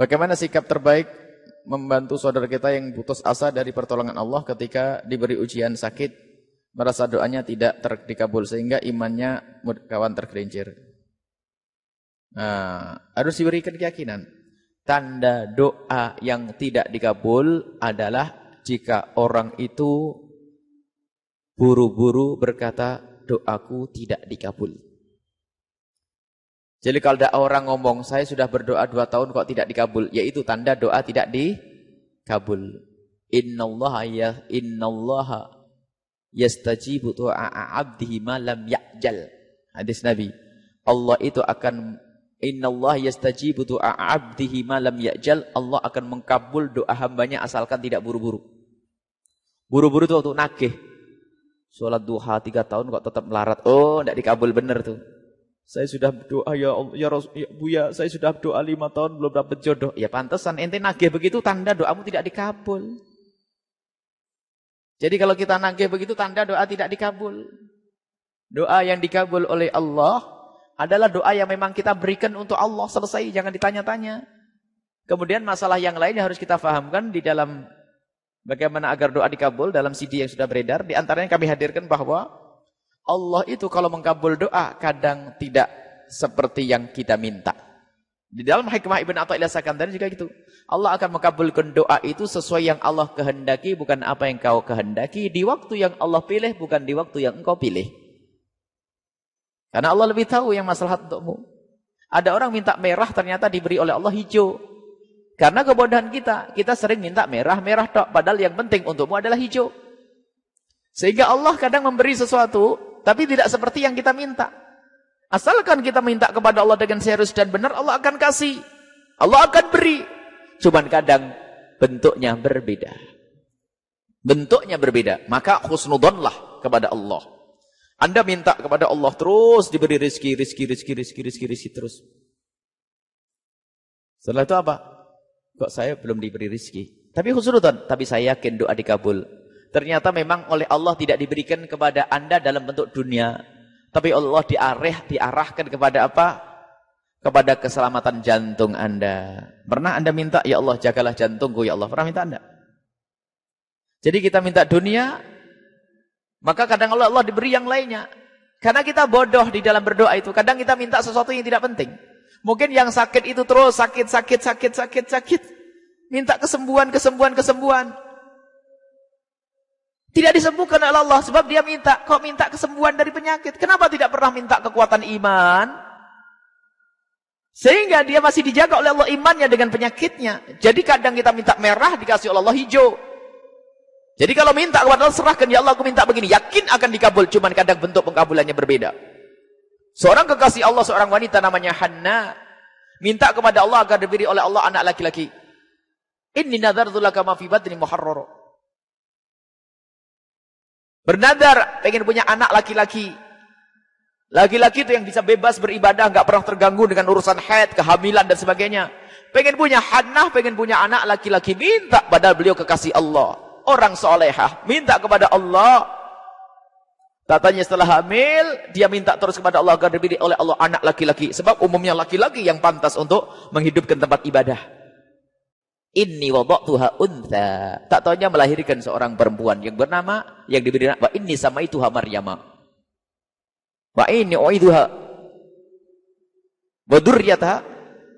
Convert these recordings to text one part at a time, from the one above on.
Bagaimana sikap terbaik membantu saudara kita yang putus asa dari pertolongan Allah ketika diberi ujian sakit, merasa doanya tidak ter dikabul sehingga imannya kawan tergelincir. Nah, harus diberikan keyakinan. Tanda doa yang tidak dikabul adalah jika orang itu buru-buru berkata doaku tidak dikabul. Jadi kalau ada orang ngomong, saya sudah berdoa dua tahun kok tidak dikabul, yaitu tanda doa tidak dikabul. Innallaha ya innallaha yastajibu du'a 'abdihi ma lam ya'jal. Hadis Nabi. Allah itu akan innallaha yastajibu du'a 'abdihi ma lam ya'jal. Allah akan mengkabul doa hambanya asalkan tidak buru-buru. Buru-buru itu waktu nagih. Sholat duha tiga tahun kok tetap melarat. Oh, tidak dikabul benar tuh. Saya sudah doa ya Allah, ya, Rasul, ya Buya, saya sudah doa lima tahun belum dapat jodoh. Ya pantesan ente nagih begitu tanda doamu tidak dikabul. Jadi kalau kita nagih begitu tanda doa tidak dikabul. Doa yang dikabul oleh Allah adalah doa yang memang kita berikan untuk Allah selesai, jangan ditanya-tanya. Kemudian masalah yang lain yang harus kita fahamkan di dalam bagaimana agar doa dikabul dalam CD yang sudah beredar. Di antaranya kami hadirkan bahwa Allah itu kalau mengkabul doa kadang tidak seperti yang kita minta. Di dalam hikmah Ibn Atta'illah Sakandari juga gitu. Allah akan mengkabulkan doa itu sesuai yang Allah kehendaki, bukan apa yang kau kehendaki. Di waktu yang Allah pilih, bukan di waktu yang engkau pilih. Karena Allah lebih tahu yang masalah untukmu. Ada orang minta merah, ternyata diberi oleh Allah hijau. Karena kebodohan kita, kita sering minta merah, merah. Padahal yang penting untukmu adalah hijau. Sehingga Allah kadang memberi sesuatu tapi tidak seperti yang kita minta. Asalkan kita minta kepada Allah dengan serius dan benar, Allah akan kasih. Allah akan beri. Cuman kadang bentuknya berbeda. Bentuknya berbeda. Maka husnudonlah kepada Allah. Anda minta kepada Allah terus diberi rezeki, rezeki, rezeki, rezeki, rezeki, rezeki terus. Setelah itu apa? Kok saya belum diberi rezeki? Tapi husnudon, tapi saya yakin doa dikabul. Ternyata memang oleh Allah tidak diberikan kepada anda dalam bentuk dunia. Tapi Allah diarah, diarahkan kepada apa? Kepada keselamatan jantung anda. Pernah anda minta, ya Allah jagalah jantungku, ya Allah. Pernah minta anda? Jadi kita minta dunia, maka kadang Allah, Allah diberi yang lainnya. Karena kita bodoh di dalam berdoa itu. Kadang kita minta sesuatu yang tidak penting. Mungkin yang sakit itu terus sakit, sakit, sakit, sakit, sakit. Minta kesembuhan, kesembuhan, kesembuhan. Tidak disembuhkan oleh Allah sebab dia minta, kok minta kesembuhan dari penyakit. Kenapa tidak pernah minta kekuatan iman? Sehingga dia masih dijaga oleh Allah imannya dengan penyakitnya. Jadi kadang kita minta merah dikasih oleh Allah hijau. Jadi kalau minta kepada Allah serahkan ya Allah aku minta begini, yakin akan dikabul, cuman kadang bentuk pengkabulannya berbeda. Seorang kekasih Allah, seorang wanita namanya Hanna, minta kepada Allah agar diberi oleh Allah anak laki-laki. Inni nadartu laka ma fi batni muharrara. Bernadar pengen punya anak laki-laki. Laki-laki itu yang bisa bebas beribadah, nggak pernah terganggu dengan urusan haid, kehamilan dan sebagainya. Pengen punya hanah, pengen punya anak laki-laki, minta padahal beliau kekasih Allah. Orang solehah, minta kepada Allah. Katanya setelah hamil, dia minta terus kepada Allah agar diberi oleh Allah anak laki-laki. Sebab umumnya laki-laki yang pantas untuk menghidupkan tempat ibadah. Inni wada'tuha untha. Tak tahunya melahirkan seorang perempuan yang bernama yang diberi nama inni sama itu Maryam. Wa inni uiduha wa dzurriyyataha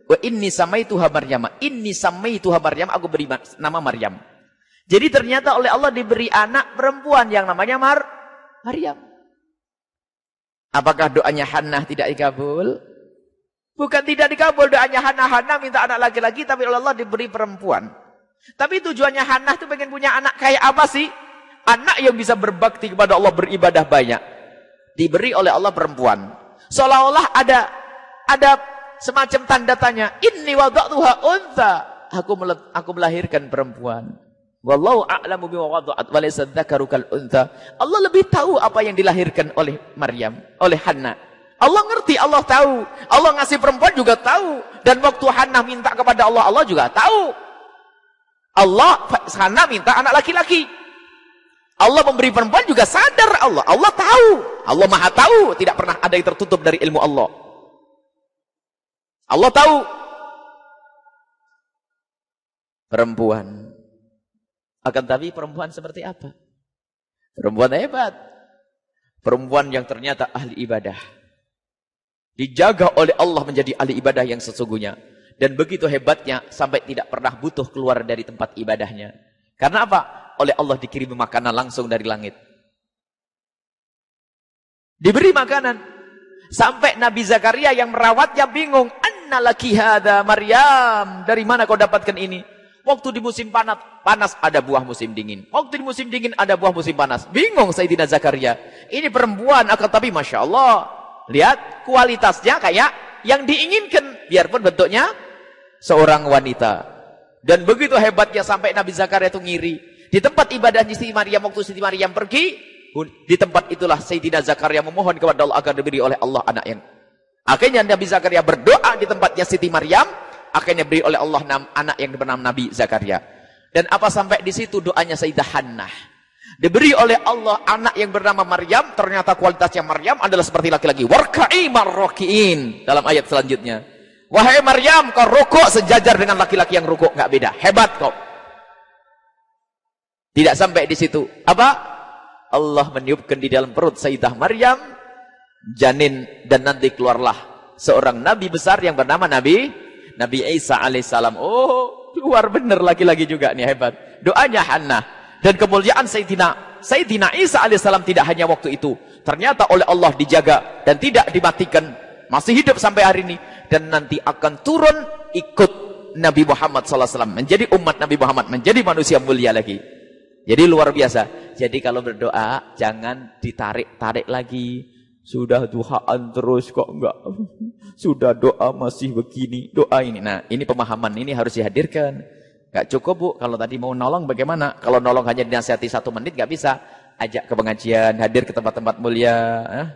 wa inni sama itu Maryam. Inni sama itu Maryam aku beri nama Maryam. Jadi ternyata oleh Allah diberi anak perempuan yang namanya Mar Maryam. Apakah doanya Hannah tidak dikabul? Bukan tidak dikabul doanya Hana-Hana minta anak laki-laki tapi oleh Allah diberi perempuan. Tapi tujuannya Hana itu pengen punya anak kayak apa sih? Anak yang bisa berbakti kepada Allah beribadah banyak. Diberi oleh Allah perempuan. Seolah-olah ada ada semacam tanda tanya. Inni wada'tuha untha. Aku aku melahirkan perempuan. Wallahu a'lamu bima wada'at wa laysa dzakaru kal untha. Allah lebih tahu apa yang dilahirkan oleh Maryam, oleh Hannah. Allah ngerti, Allah tahu. Allah ngasih perempuan juga tahu. Dan waktu Hannah minta kepada Allah, Allah juga tahu. Allah, Hannah minta anak laki-laki. Allah memberi perempuan juga sadar Allah. Allah tahu. Allah maha tahu. Tidak pernah ada yang tertutup dari ilmu Allah. Allah tahu. perempuan. Akan tapi perempuan seperti apa? Perempuan hebat. Perempuan yang ternyata ahli ibadah. Dijaga oleh Allah menjadi ahli ibadah yang sesungguhnya. Dan begitu hebatnya sampai tidak pernah butuh keluar dari tempat ibadahnya. Karena apa? Oleh Allah dikirim makanan langsung dari langit. Diberi makanan. Sampai Nabi Zakaria yang merawatnya bingung. Anna laki hada Maryam. Dari mana kau dapatkan ini? Waktu di musim panas, panas ada buah musim dingin. Waktu di musim dingin ada buah musim panas. Bingung Sayyidina Zakaria. Ini perempuan akan tapi Masya Allah. Lihat kualitasnya kayak yang diinginkan. Biarpun bentuknya seorang wanita. Dan begitu hebatnya sampai Nabi Zakaria itu ngiri. Di tempat ibadah Siti Maryam waktu Siti Maryam pergi. Di tempat itulah Sayyidina Zakaria memohon kepada Allah agar diberi oleh Allah anak yang. Akhirnya Nabi Zakaria berdoa di tempatnya Siti Maryam akhirnya beri oleh Allah anak yang bernama Nabi Zakaria. Dan apa sampai di situ doanya Sayyidah Hannah. Diberi oleh Allah anak yang bernama Maryam, ternyata kualitasnya Maryam adalah seperti laki-laki. Warka'i marrokiin. Dalam ayat selanjutnya. Wahai Maryam, kau rukuk sejajar dengan laki-laki yang rukuk. Nggak beda. Hebat kau. Tidak sampai di situ. Apa? Allah meniupkan di dalam perut Sayyidah Maryam. Janin dan nanti keluarlah seorang nabi besar yang bernama Nabi Nabi Isa alaihissalam. Oh, keluar benar lagi-lagi juga nih hebat. Doanya Hannah. Dan kemuliaan Sayyidina, Sayyidina Isa alaihissalam tidak hanya waktu itu. Ternyata oleh Allah dijaga dan tidak dimatikan. Masih hidup sampai hari ini. Dan nanti akan turun ikut Nabi Muhammad SAW. Menjadi umat Nabi Muhammad. Menjadi manusia mulia lagi. Jadi luar biasa. Jadi kalau berdoa, jangan ditarik-tarik lagi. Sudah duhaan terus kok enggak. Sudah doa masih begini, doa ini. Nah, ini pemahaman ini harus dihadirkan. Enggak cukup bu, kalau tadi mau nolong bagaimana? Kalau nolong hanya dinasihati satu menit enggak bisa. Ajak ke pengajian, hadir ke tempat-tempat mulia. Eh?